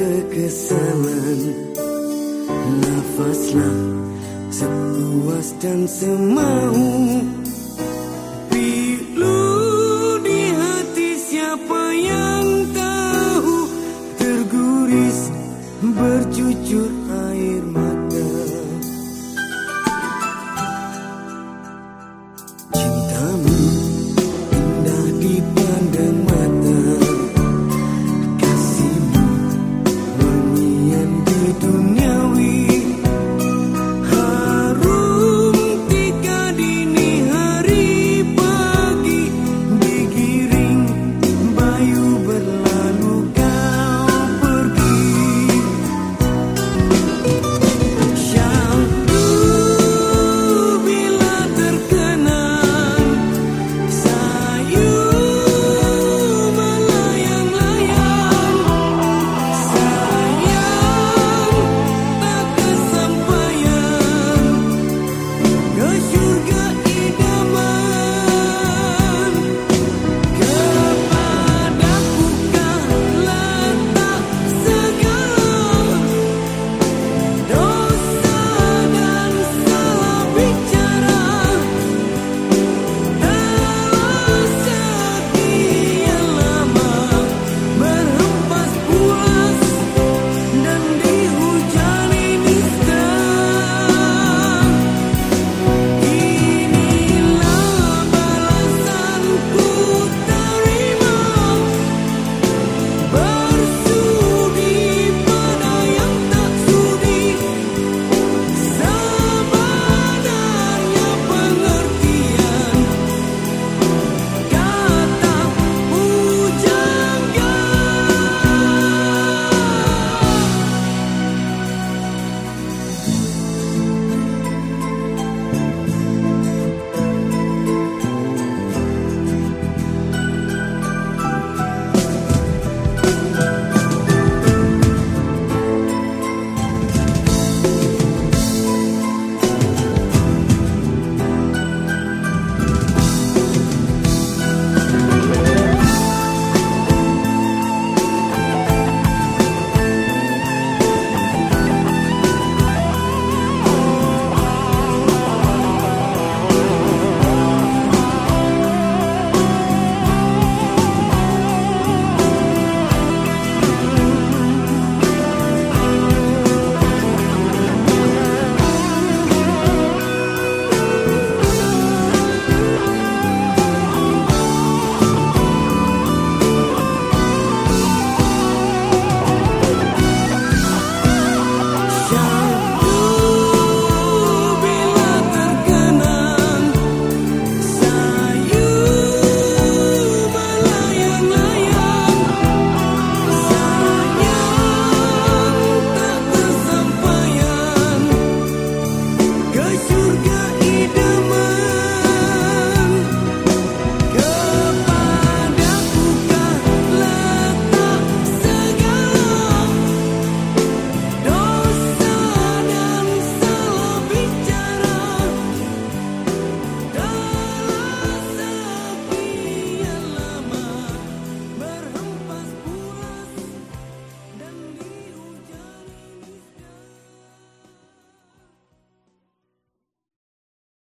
kekesalan. Nafaslah sepuas dan semau.